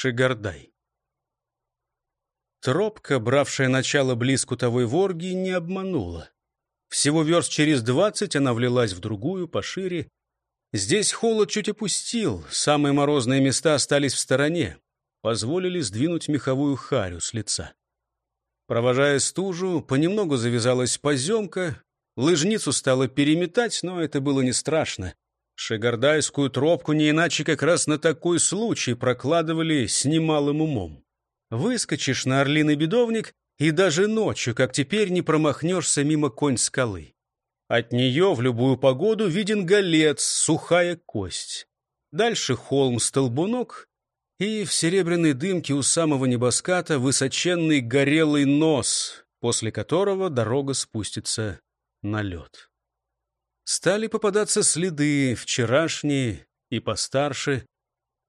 Шигардай. Тропка, бравшая начало близ кутовой ворги, не обманула. Всего верст через двадцать она влилась в другую, пошире. Здесь холод чуть опустил, самые морозные места остались в стороне, позволили сдвинуть меховую харю с лица. Провожая стужу, понемногу завязалась поземка, лыжницу стало переметать, но это было не страшно. Шигардайскую тропку не иначе как раз на такой случай прокладывали с немалым умом. Выскочишь на орлиный бедовник, и даже ночью, как теперь, не промахнешься мимо конь скалы. От нее в любую погоду виден голец, сухая кость. Дальше холм-столбунок, и в серебряной дымке у самого небоската высоченный горелый нос, после которого дорога спустится на лед. Стали попадаться следы, вчерашние и постарше.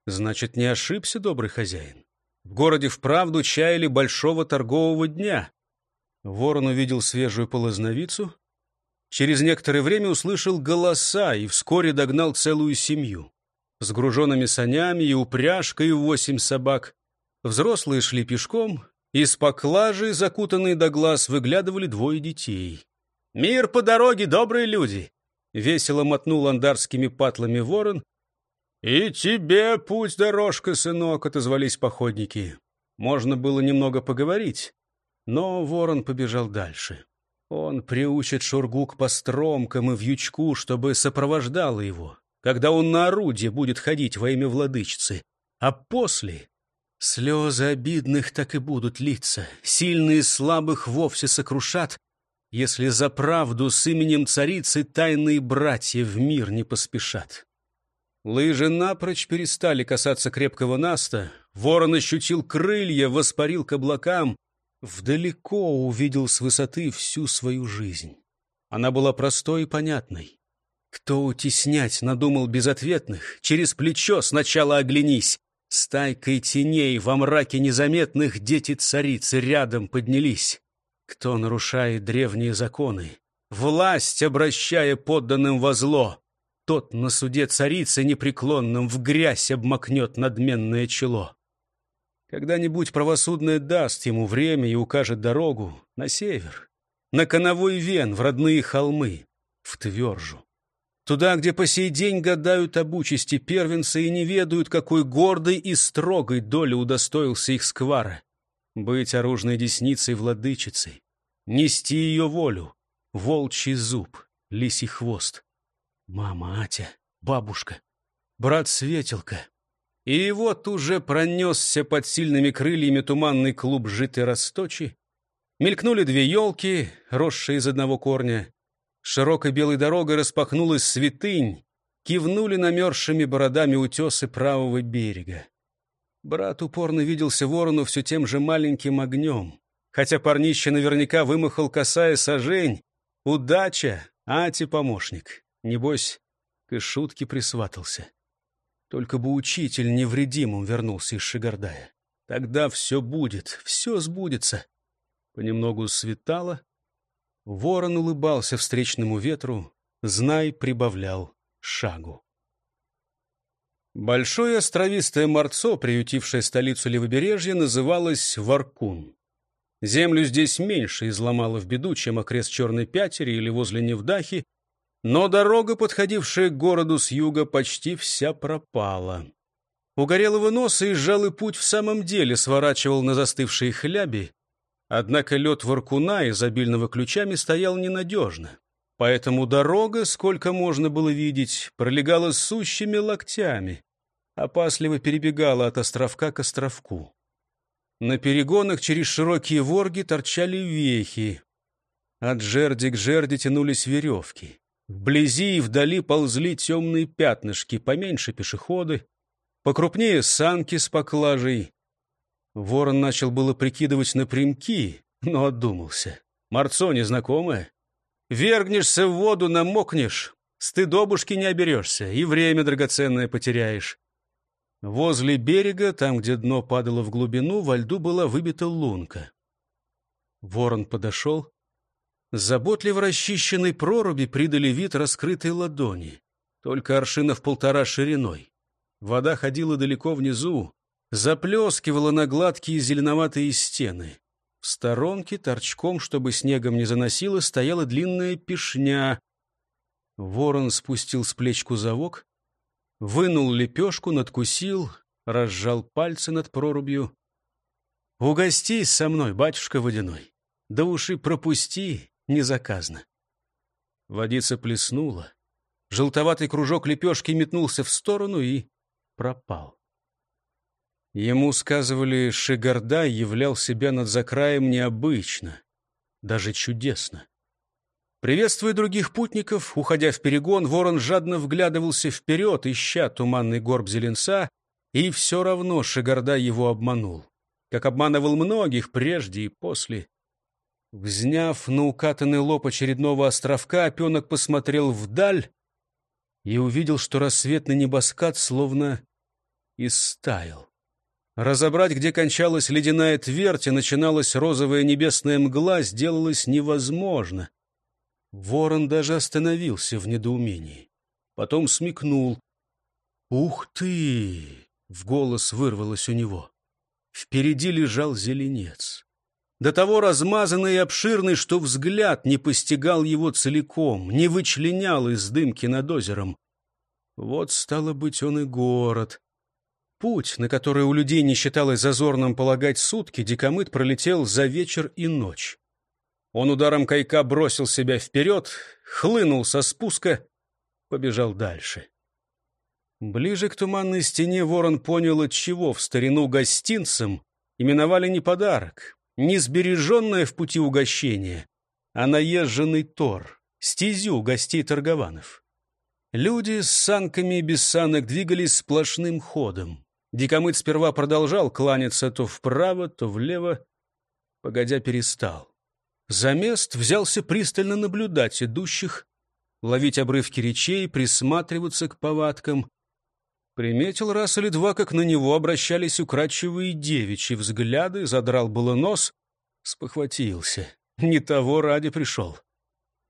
Значит, не ошибся добрый хозяин. В городе вправду чаяли большого торгового дня. Ворон увидел свежую полозновицу. Через некоторое время услышал голоса и вскоре догнал целую семью. С груженными санями и упряжкой восемь собак. Взрослые шли пешком, из поклажи, закутанные до глаз, выглядывали двое детей. «Мир по дороге, добрые люди!» Весело мотнул андарскими патлами ворон «И тебе путь дорожка, сынок», — отозвались походники. Можно было немного поговорить, но ворон побежал дальше. Он приучит Шургу к постромкам и вьючку, чтобы сопровождало его, когда он на орудие будет ходить во имя владычицы. А после слезы обидных так и будут литься, сильные слабых вовсе сокрушат, если за правду с именем царицы тайные братья в мир не поспешат. Лыжи напрочь перестали касаться крепкого наста. Ворон ощутил крылья, воспарил к облакам. Вдалеко увидел с высоты всю свою жизнь. Она была простой и понятной. Кто утеснять надумал безответных, через плечо сначала оглянись. Стайкой теней во мраке незаметных дети царицы рядом поднялись. Кто нарушает древние законы, власть обращая подданным во зло, тот на суде царицы непреклонным в грязь обмакнет надменное чело. Когда-нибудь правосудное даст ему время и укажет дорогу на север, на коновой вен, в родные холмы, в Твержу. Туда, где по сей день гадают об участи первенца и не ведают, какой гордой и строгой доли удостоился их сквара. Быть оружной десницей владычицей, нести ее волю, волчий зуб, лисий хвост. Мама, Атя, бабушка, брат Светелка. И вот уже пронесся под сильными крыльями туманный клуб житой расточи. Мелькнули две елки, росшие из одного корня. Широкой белой дорогой распахнулась святынь. Кивнули намерзшими бородами утесы правого берега. Брат упорно виделся ворону все тем же маленьким огнем. Хотя парнище наверняка вымахал косая сажень. Удача, Ати помощник. Небось, к шутке присватался. Только бы учитель невредимым вернулся из Шигардая. Тогда все будет, все сбудется. Понемногу светало. Ворон улыбался встречному ветру, знай прибавлял шагу. Большое островистое морцо, приютившее столицу левобережья, называлось Варкун. Землю здесь меньше изломало в беду, чем окрест Черной Пятери или возле Невдахи, но дорога, подходившая к городу с юга, почти вся пропала. У горелого носа изжалый путь в самом деле сворачивал на застывшие хляби, однако лед Воркуна, изобильного ключами, стоял ненадежно. Поэтому дорога, сколько можно было видеть, пролегала сущими локтями, опасливо перебегала от островка к островку. На перегонах через широкие ворги торчали вехи. От жерди к жерди тянулись веревки. Вблизи и вдали ползли темные пятнышки, поменьше пешеходы, покрупнее санки с поклажей. Ворон начал было прикидывать напрямки, но отдумался. Марцо незнакомое. Вергнешься в воду, намокнешь, стыдобушки не оберешься и время драгоценное потеряешь. Возле берега, там, где дно падало в глубину, во льду была выбита лунка. Ворон подошел, Заботливо расчищенной проруби придали вид раскрытой ладони, только аршинов полтора шириной. Вода ходила далеко внизу, заплескивала на гладкие зеленоватые стены. В сторонке, торчком, чтобы снегом не заносило, стояла длинная пешня. Ворон спустил с плеч кузовок, вынул лепешку, надкусил, разжал пальцы над прорубью. «Угостись со мной, батюшка водяной, да уж пропусти незаказно». Водица плеснула. Желтоватый кружок лепешки метнулся в сторону и пропал. Ему сказывали, Шигардай являл себя над закраем необычно, даже чудесно. Приветствуя других путников, уходя в перегон, ворон жадно вглядывался вперед, ища туманный горб зеленца, и все равно Шигардай его обманул, как обманывал многих прежде и после. Взняв на укатанный лоб очередного островка, опенок посмотрел вдаль и увидел, что рассветный небоскат словно истаял. Разобрать, где кончалась ледяная твердь и начиналась розовая небесная мгла, сделалось невозможно. Ворон даже остановился в недоумении. Потом смекнул. «Ух ты!» — в голос вырвалось у него. Впереди лежал зеленец. До того размазанный и обширный, что взгляд не постигал его целиком, не вычленял из дымки над озером. Вот, стало быть, он и город. Путь, на который у людей не считалось зазорным полагать сутки, Дикомыт пролетел за вечер и ночь. Он ударом кайка бросил себя вперед, хлынул со спуска, побежал дальше. Ближе к туманной стене ворон понял, от чего в старину гостинцам именовали не подарок, не сбереженное в пути угощение, а наезженный тор, стезю гостей торгованов. Люди с санками и без санок двигались сплошным ходом. Дикомыт сперва продолжал кланяться то вправо, то влево. Погодя перестал. За мест взялся пристально наблюдать идущих, ловить обрывки речей, присматриваться к повадкам. Приметил раз или два, как на него обращались украдчивые девичьи взгляды, задрал было нос, спохватился. Не того ради пришел.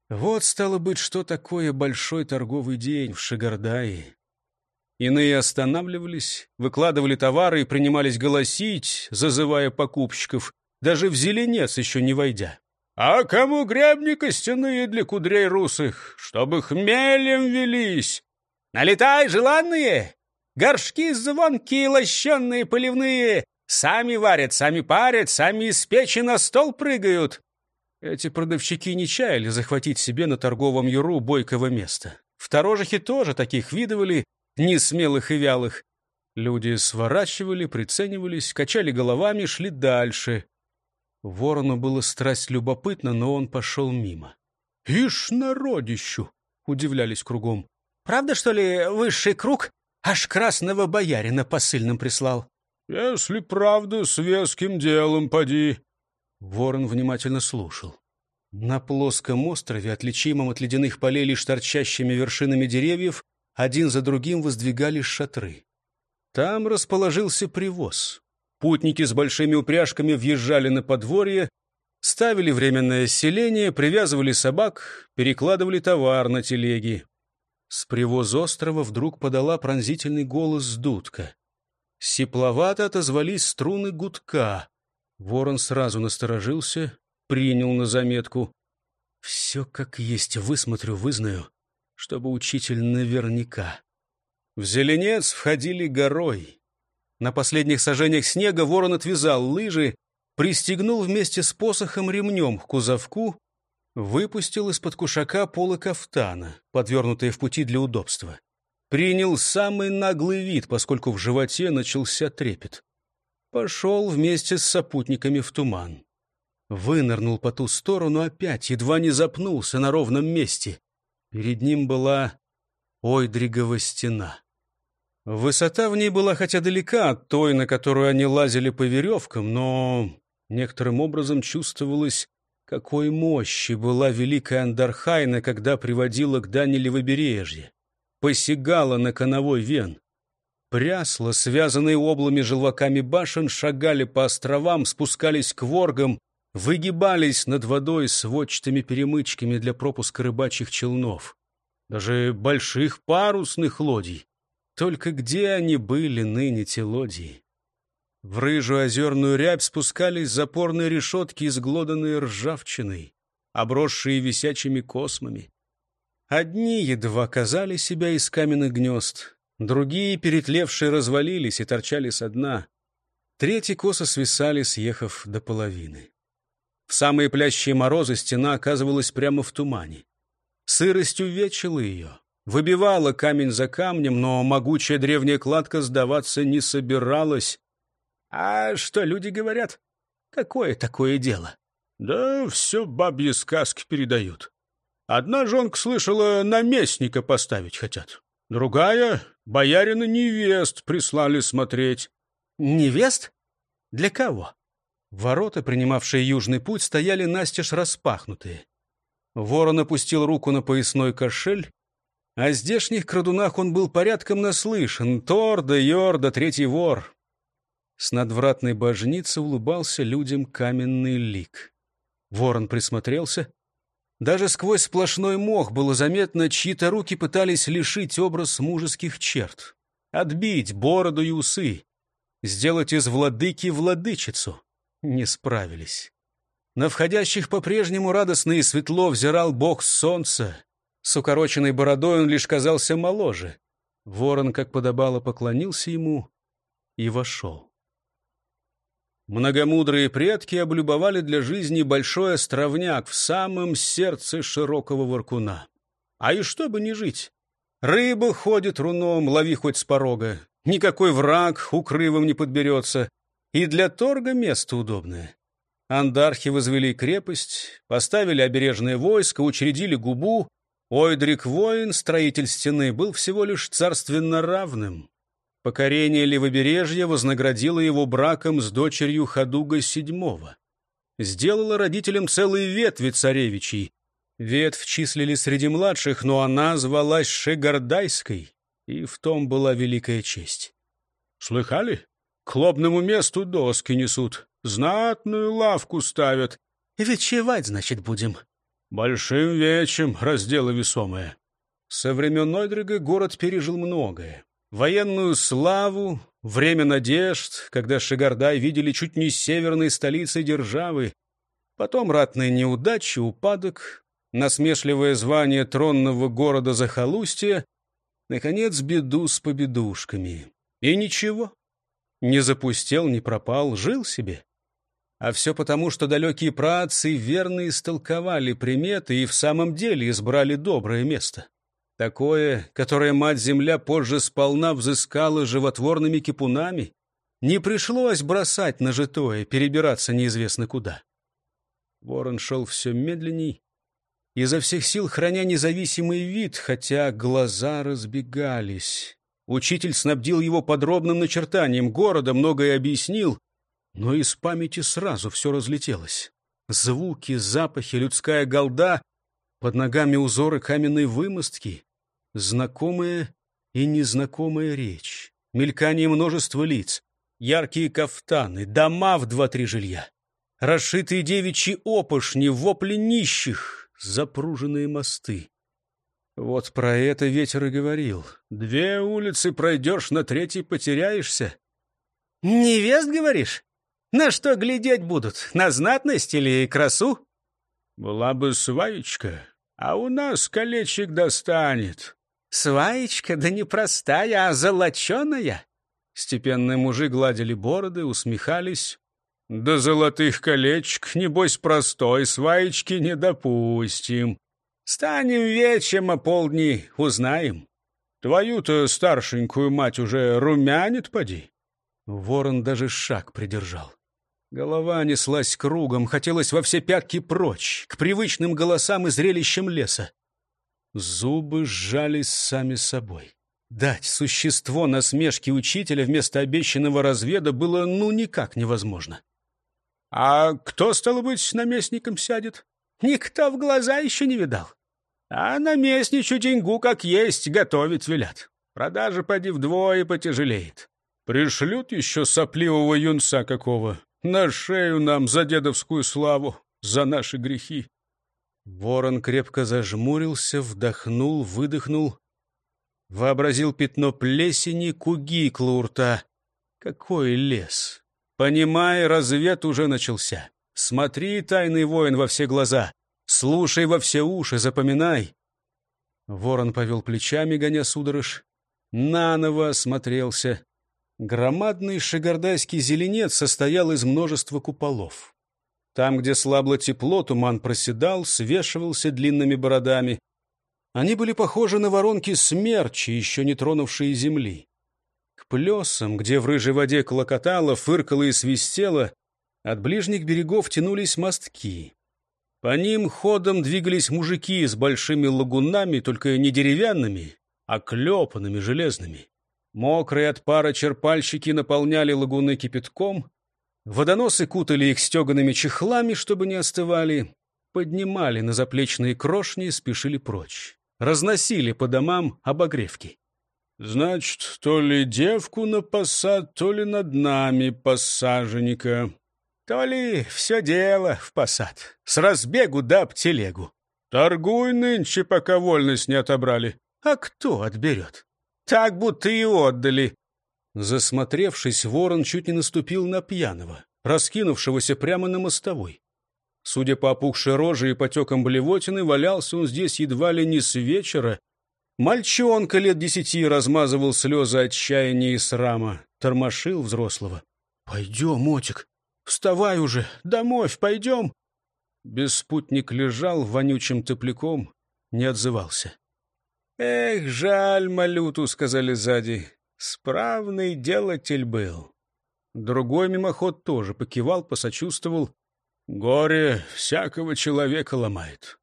Вот, стало быть, что такое большой торговый день в Шигардае. Иные останавливались, выкладывали товары и принимались голосить, зазывая покупщиков, даже в зеленец еще не войдя. «А кому гребни костяные для кудрей русых, чтобы хмелем велись? Налетай, желанные! Горшки звонкие, лощенные, поливные, сами варят, сами парят, сами из печи на стол прыгают». Эти продавщики не чаяли захватить себе на торговом юру бойкого места. В Торожихе тоже таких видывали, несмелых и вялых. Люди сворачивали, приценивались, качали головами, шли дальше. Ворону было страсть любопытно, но он пошел мимо. «Ишь, народищу!» — удивлялись кругом. «Правда, что ли, высший круг аж красного боярина посыльным прислал?» «Если правда, с веским делом поди». Ворон внимательно слушал. На плоском острове, отличимом от ледяных полей лишь торчащими вершинами деревьев, один за другим воздвигались шатры. Там расположился привоз. Путники с большими упряжками въезжали на подворье, ставили временное селение, привязывали собак, перекладывали товар на телеги. С привоз острова вдруг подала пронзительный голос дудка. Сепловато отозвались струны гудка. Ворон сразу насторожился, принял на заметку. «Все как есть, высмотрю, вызнаю чтобы учитель наверняка. В зеленец входили горой. На последних сажениях снега ворон отвязал лыжи, пристегнул вместе с посохом ремнем к кузовку, выпустил из-под кушака полы кафтана, подвернутые в пути для удобства. Принял самый наглый вид, поскольку в животе начался трепет. Пошел вместе с сопутниками в туман. Вынырнул по ту сторону опять, едва не запнулся на ровном месте. Перед ним была Ойдригова стена. Высота в ней была хотя далека от той, на которую они лазили по веревкам, но некоторым образом чувствовалось, какой мощи была великая Андархайна, когда приводила к дани левобережье, посягала на коновой вен. Прясла, связанные облами желваками башен, шагали по островам, спускались к воргам, выгибались над водой сводчатыми перемычками для пропуска рыбачьих челнов. Даже больших парусных лодий. Только где они были ныне, те лодии? В рыжую озерную рябь спускались запорные решетки, изглоданные ржавчиной, обросшие висячими космами. Одни едва казали себя из каменных гнезд, другие, перетлевшие, развалились и торчали со дна. Третьи косо свисали, съехав до половины. В самые плящие морозы стена оказывалась прямо в тумане. Сырость увечила ее, выбивала камень за камнем, но могучая древняя кладка сдаваться не собиралась. А что люди говорят? Какое такое дело? Да все бабьи сказки передают. Одна жонка слышала, наместника поставить хотят. Другая — боярина невест прислали смотреть. Невест? Для кого? Ворота, принимавшие южный путь, стояли настежь распахнутые. Ворон опустил руку на поясной кошель. О здешних крадунах он был порядком наслышан. Тор да Йор да третий вор. С надвратной божницы улыбался людям каменный лик. Ворон присмотрелся. Даже сквозь сплошной мох было заметно, чьи-то руки пытались лишить образ мужеских черт. Отбить бороду и усы. Сделать из владыки владычицу не справились. На входящих по-прежнему радостно и светло взирал бог солнца. С укороченной бородой он лишь казался моложе. Ворон, как подобало, поклонился ему и вошел. Многомудрые предки облюбовали для жизни большой островняк в самом сердце широкого воркуна. А и чтобы не жить. Рыба ходит руном, лови хоть с порога. Никакой враг укрывом не подберется. И для торга место удобное. Андархи возвели крепость, поставили обережное войско, учредили губу. Ойдрик воин, строитель стены, был всего лишь царственно равным. Покорение левобережья вознаградило его браком с дочерью Хадуга VII. Сделало родителям целые ветви царевичей. Ветвь числили среди младших, но она звалась Шегардайской, и в том была великая честь. «Слыхали? К лобному месту доски несут, знатную лавку ставят. Вечевать, значит, будем. Большим вечем разделы весомые. Со времен Нойдрига город пережил многое. Военную славу, время надежд, когда Шигардай видели чуть не северной столицей державы, потом ратные неудачи, упадок, насмешливое звание тронного города захолустья, наконец, беду с победушками. И ничего, не запустел, не пропал, жил себе. А все потому, что далекие праотцы верно истолковали приметы и в самом деле избрали доброе место. Такое, которое мать-земля позже сполна взыскала животворными кипунами, не пришлось бросать на житое, перебираться неизвестно куда. Ворон шел все медленней, изо всех сил храня независимый вид, хотя глаза разбегались. Учитель снабдил его подробным начертанием города, многое объяснил, но из памяти сразу все разлетелось. Звуки, запахи, людская голда, под ногами узоры каменной вымостки, знакомая и незнакомая речь, мелькание множества лиц, яркие кафтаны, дома в два-три жилья, расшитые девичьи опошни, вопли нищих, запруженные мосты. Вот про это ветер и говорил. Две улицы пройдешь, на третьей потеряешься. Невест, говоришь? На что глядеть будут? На знатность или красу? Была бы сваечка, а у нас колечек достанет. Сваечка, да не простая, а золоченая. Степенные мужи гладили бороды, усмехались. До золотых колечек, небось, простой сваечки не допустим. Станем вечем, а полдни узнаем. Твою-то старшенькую мать уже румянит, поди. Ворон даже шаг придержал. Голова неслась кругом, хотелось во все пятки прочь, к привычным голосам и зрелищам леса. Зубы сжались сами собой. Дать существо насмешки учителя вместо обещанного разведа было ну никак невозможно. — А кто, стало быть, наместником сядет? Никто в глаза еще не видал. А наместничу деньгу как есть готовить велят. Продажа поди вдвое потяжелеет. Пришлют еще сопливого юнца какого. На шею нам за дедовскую славу, за наши грехи. Ворон крепко зажмурился, вдохнул, выдохнул. Вообразил пятно плесени, куги у. Какой лес! Понимай, развед уже начался. Смотри, тайный воин, во все глаза. Слушай во все уши, запоминай. Ворон повел плечами, гоня судорож. Наново осмотрелся. Громадный шигардайский зеленец состоял из множества куполов. Там, где слабло тепло, туман проседал, свешивался длинными бородами. Они были похожи на воронки смерчи, еще не тронувшие земли. К плесам, где в рыжей воде клокотало, фыркало и свистело, от ближних берегов тянулись мостки. По ним ходом двигались мужики с большими лагунами, только не деревянными, а клепанными железными. Мокрые от пара черпальщики наполняли лагуны кипятком, водоносы кутали их стегаными чехлами, чтобы не остывали, поднимали на заплечные крошни и спешили прочь. Разносили по домам обогревки. «Значит, то ли девку на посад, то ли над нами посаженника», то ли все дело в посад. С разбегу да об телегу. Торгуй нынче, пока вольность не отобрали. А кто отберет? Так будто и отдали. Засмотревшись, ворон чуть не наступил на пьяного, раскинувшегося прямо на мостовой. Судя по опухшей роже и потекам блевотины, валялся он здесь едва ли не с вечера. Мальчонка лет десяти размазывал слезы отчаяния и срама, тормошил взрослого. — Пойдем, Мотик, вставай уже, домой пойдем. Беспутник лежал вонючим тепляком, не отзывался. «Эх, жаль малюту», — сказали сзади. «Справный делатель был». Другой мимоход тоже покивал, посочувствовал. «Горе всякого человека ломает».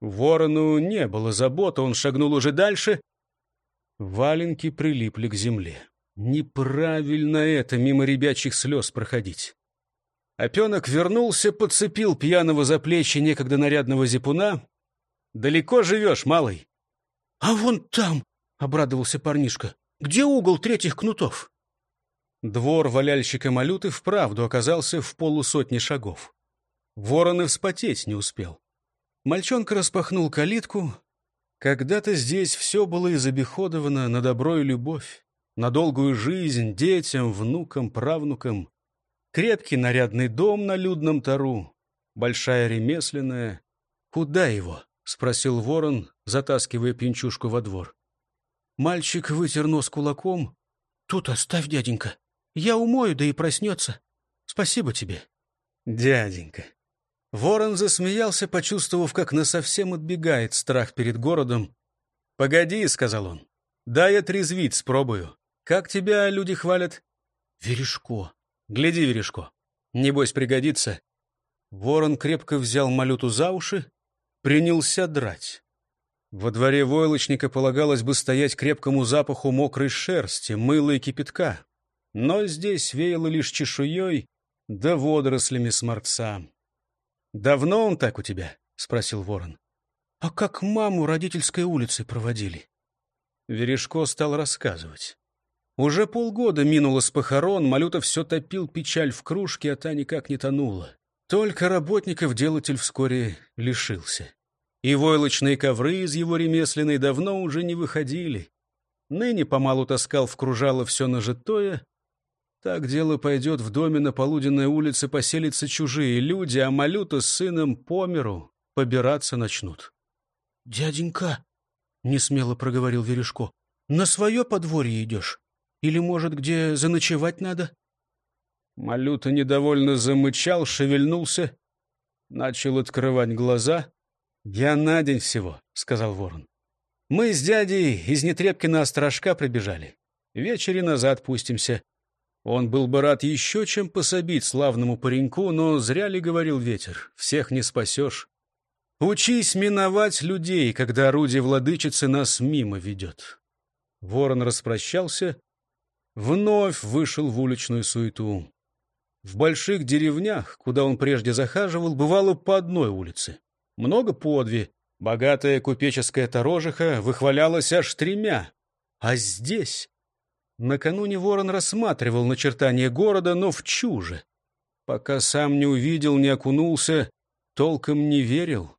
Ворону не было заботы, он шагнул уже дальше. Валенки прилипли к земле. Неправильно это, мимо ребячих слез проходить. Опенок вернулся, подцепил пьяного за плечи некогда нарядного зипуна. «Далеко живешь, малый?» «А вон там!» — обрадовался парнишка. «Где угол третьих кнутов?» Двор валяльщика Малюты вправду оказался в полусотни шагов. Ворон и вспотеть не успел. Мальчонка распахнул калитку. Когда-то здесь все было изобиходовано на добро и любовь, на долгую жизнь детям, внукам, правнукам. Крепкий нарядный дом на людном тару, большая ремесленная. Куда его? — спросил ворон, затаскивая пинчушку во двор. Мальчик вытер нос кулаком. — Тут оставь, дяденька. Я умою, да и проснется. Спасибо тебе. — Дяденька. Ворон засмеялся, почувствовав, как насовсем отбегает страх перед городом. — Погоди, — сказал он. — Дай отрезвить, спробую. Как тебя люди хвалят? — Верешко. Гляди, Верешко. Небось, пригодится. Ворон крепко взял малюту за уши, принялся драть. Во дворе войлочника полагалось бы стоять крепкому запаху мокрой шерсти, мыла и кипятка. Но здесь веяло лишь чешуей да водорослями сморца. «Давно он так у тебя?» — спросил ворон. «А как маму родительской улицы проводили?» Верешко стал рассказывать. Уже полгода минуло с похорон, Малюта все топил печаль в кружке, а та никак не тонула. Только работников делатель вскоре лишился. И войлочные ковры из его ремесленной давно уже не выходили. Ныне помалу таскал в кружало все нажитое. Так дело пойдет в доме на полуденной улице поселятся чужие люди, а Малюта с сыном по миру побираться начнут. — Дяденька, — несмело проговорил Верешко, — на свое подворье идешь? Или, может, где заночевать надо? Малюта недовольно замычал, шевельнулся, начал открывать глаза. «Я на день всего», — сказал ворон. «Мы с дядей из Нетребкина острожка прибежали. Вечере назад пустимся». Он был бы рад еще чем пособить славному пареньку, но зря ли говорил ветер, всех не спасешь. Учись миновать людей, когда орудие владычицы нас мимо ведет. Ворон распрощался, вновь вышел в уличную суету. В больших деревнях, куда он прежде захаживал, бывало по одной улице. Много по. Богатая купеческая торожиха выхвалялась аж тремя. А здесь... Накануне ворон рассматривал начертание города, но в чуже. Пока сам не увидел, не окунулся, толком не верил.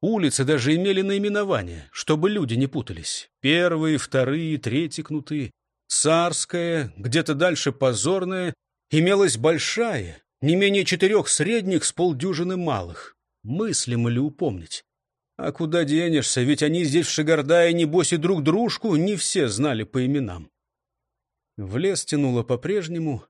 Улицы даже имели наименование, чтобы люди не путались. Первые, вторые, третьи кнуты. Царская, где-то дальше позорная, имелась большая, не менее четырех средних с полдюжины малых. Мыслимо ли упомнить? А куда денешься, ведь они здесь в Шигардае, небось, и друг дружку не все знали по именам. В лес тянуло по-прежнему,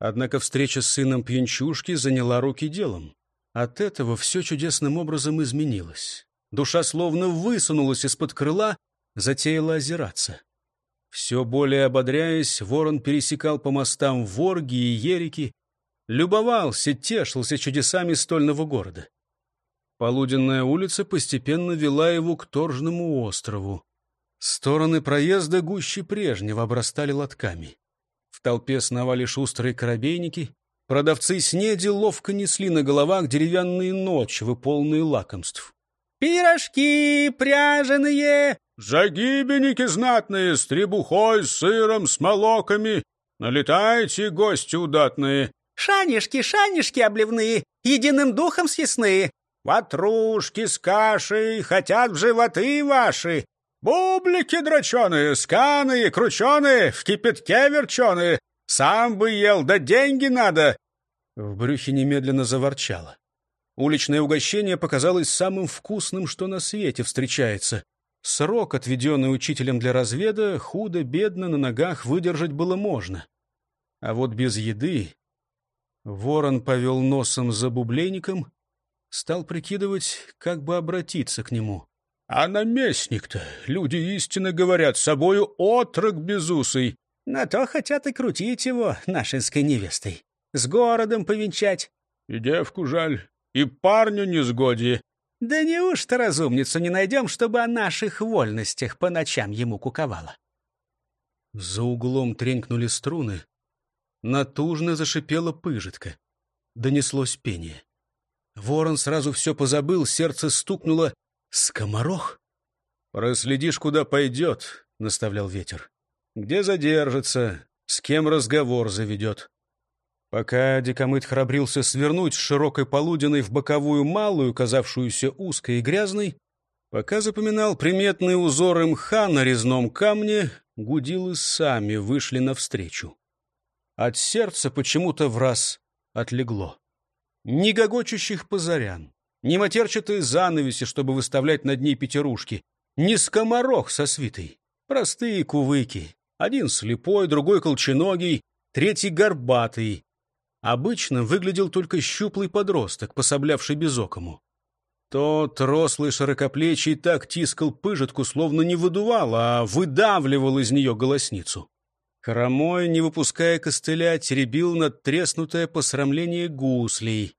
однако встреча с сыном пьянчушки заняла руки делом. От этого все чудесным образом изменилось. Душа словно высунулась из-под крыла, затеяла озираться. Все более ободряясь, ворон пересекал по мостам Ворги и Ерики, любовался, тешился чудесами стольного города. Полуденная улица постепенно вела его к Торжному острову. Стороны проезда гуще прежнего обрастали лотками. В толпе сновали шустрые корабейники. Продавцы снеди ловко несли на головах деревянные ночи, полные лакомств. «Пирожки пряженые!» «Загибенники знатные, с требухой, с сыром, с молоками! Налетайте, гости удатные!» «Шанишки, шанишки обливные, единым духом съестные!» Ватрушки с кашей хотят в животы ваши. Бублики дроченые, сканые, крученые, в кипятке верченые. Сам бы ел, да деньги надо. В брюхе немедленно заворчало. Уличное угощение показалось самым вкусным, что на свете встречается. Срок, отведенный учителем для разведа, худо-бедно на ногах выдержать было можно. А вот без еды... Ворон повел носом за бубленником, стал прикидывать, как бы обратиться к нему. — А наместник-то, люди истинно говорят, собою отрок безусый. — На то хотят и крутить его нашинской невестой. С городом повенчать. — И девку жаль, и парню не сгодие. — Да неужто разумницу не найдем, чтобы о наших вольностях по ночам ему куковала? За углом тренькнули струны. Натужно зашипела пыжитка. Донеслось пение. Ворон сразу все позабыл, сердце стукнуло. «Скоморох?» «Проследишь, куда пойдет», — наставлял ветер. «Где задержится, с кем разговор заведет». Пока Дикомыт храбрился свернуть с широкой полуденной в боковую малую, казавшуюся узкой и грязной, пока запоминал приметные узоры мха на резном камне, гудилы сами вышли навстречу. От сердца почему-то в раз отлегло. Ни гогочущих позарян, ни матерчатые занавеси, чтобы выставлять над ней пятерушки, ни скоморох со свитой. Простые кувыки. Один слепой, другой колченогий, третий горбатый. Обычно выглядел только щуплый подросток, пособлявший безокому. Тот рослый широкоплечий так тискал пыжитку, словно не выдувал, а выдавливал из нее голосницу. Хромой, не выпуская костыля, теребил надтреснутое посрамление гуслей.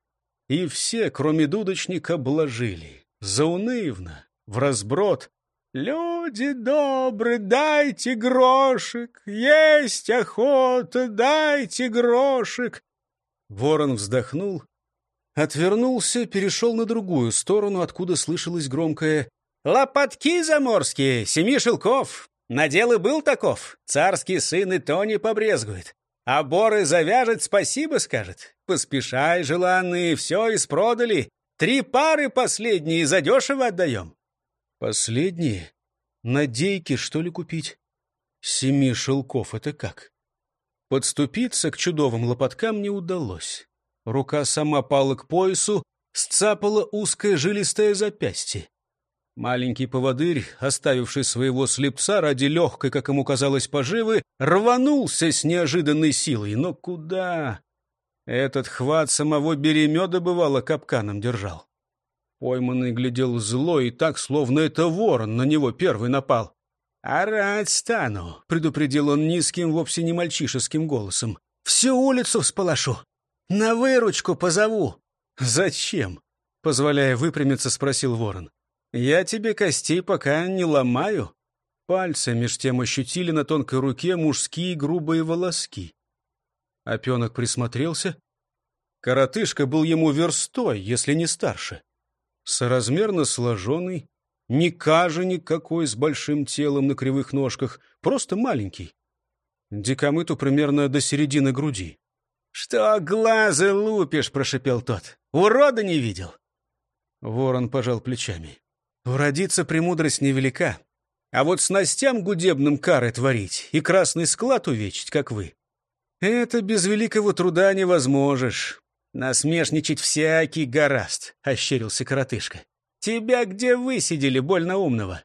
И все, кроме дудочника, блажили. Заунывно, в разброд. «Люди добры, дайте грошек! Есть охота, дайте грошек!» Ворон вздохнул, отвернулся, перешел на другую сторону, откуда слышалось громкое «Лопатки заморские, семи шелков! Надел и был таков. Царский сын и то не побрезгует. А боры завяжет, спасибо скажет. Поспешай, желанные, все испродали. Три пары последние задешево отдаем. Последние? Надейки, что ли, купить? Семи шелков — это как? Подступиться к чудовым лопаткам не удалось. Рука сама пала к поясу, сцапала узкое жилистое запястье. Маленький поводырь, оставивший своего слепца ради легкой, как ему казалось, поживы, рванулся с неожиданной силой. Но куда? Этот хват самого беремеда, бывало, капканом держал. Пойманный глядел зло и так, словно это ворон на него первый напал. «Орать стану», — предупредил он низким, вовсе не мальчишеским голосом. «Всю улицу всполошу. На выручку позову». «Зачем?» — позволяя выпрямиться, спросил ворон. Я тебе костей пока не ломаю. Пальцы меж тем ощутили на тонкой руке мужские грубые волоски. Опенок присмотрелся. Коротышка был ему верстой, если не старше. Соразмерно сложенный, ни кажа никакой с большим телом на кривых ножках, просто маленький. Дикомыту примерно до середины груди. — Что глазы лупишь? — прошипел тот. — Урода не видел. Ворон пожал плечами. Уродиться премудрость невелика. А вот снастям гудебным кары творить и красный склад увечить, как вы. Это без великого труда не возможешь. Насмешничать всякий гораст, — ощерился коротышка. Тебя где высидели, больно умного?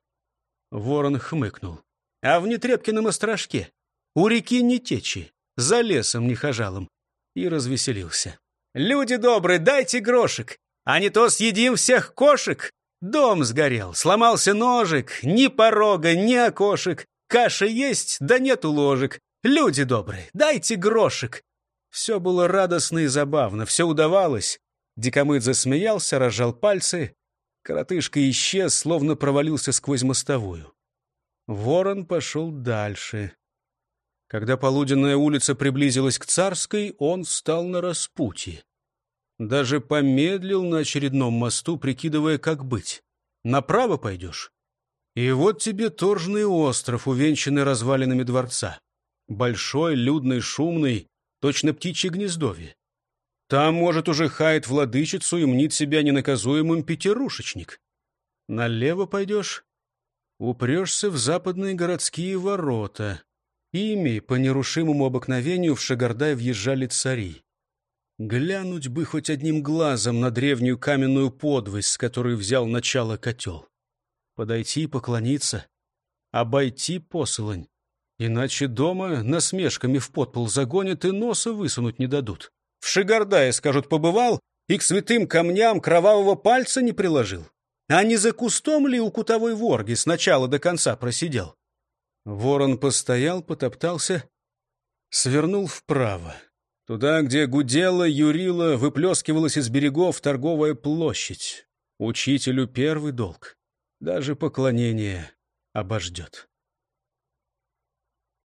Ворон хмыкнул. А в Нетрепкином острожке, у реки не течи, за лесом не хожалом. И развеселился. «Люди добрые, дайте грошек, а не то съедим всех кошек!» Дом сгорел, сломался ножик, ни порога, ни окошек. Каша есть, да нету ложек. Люди добрые, дайте грошек. Все было радостно и забавно, все удавалось. Дикомыт засмеялся, разжал пальцы. Коротышка исчез, словно провалился сквозь мостовую. Ворон пошел дальше. Когда полуденная улица приблизилась к Царской, он встал на распутье. Даже помедлил на очередном мосту, прикидывая, как быть. Направо пойдешь? И вот тебе торжный остров, увенчанный развалинами дворца. Большой, людный, шумный, точно птичье гнездовье. Там, может, уже хает владычицу и мнит себя ненаказуемым пятерушечник. Налево пойдешь, упрешься в западные городские ворота. Ими, по нерушимому обыкновению, в Шагардай въезжали цари. Глянуть бы хоть одним глазом на древнюю каменную подвось, с которой взял начало котел. Подойти, поклониться, обойти посылань. Иначе дома насмешками в подпол загонят и носа высунуть не дадут. В Шигардае, скажут, побывал и к святым камням кровавого пальца не приложил. А не за кустом ли у кутовой ворги с начала до конца просидел? Ворон постоял, потоптался, свернул вправо. Туда, где гудела, юрила, выплескивалась из берегов торговая площадь. Учителю первый долг. Даже поклонение обождет.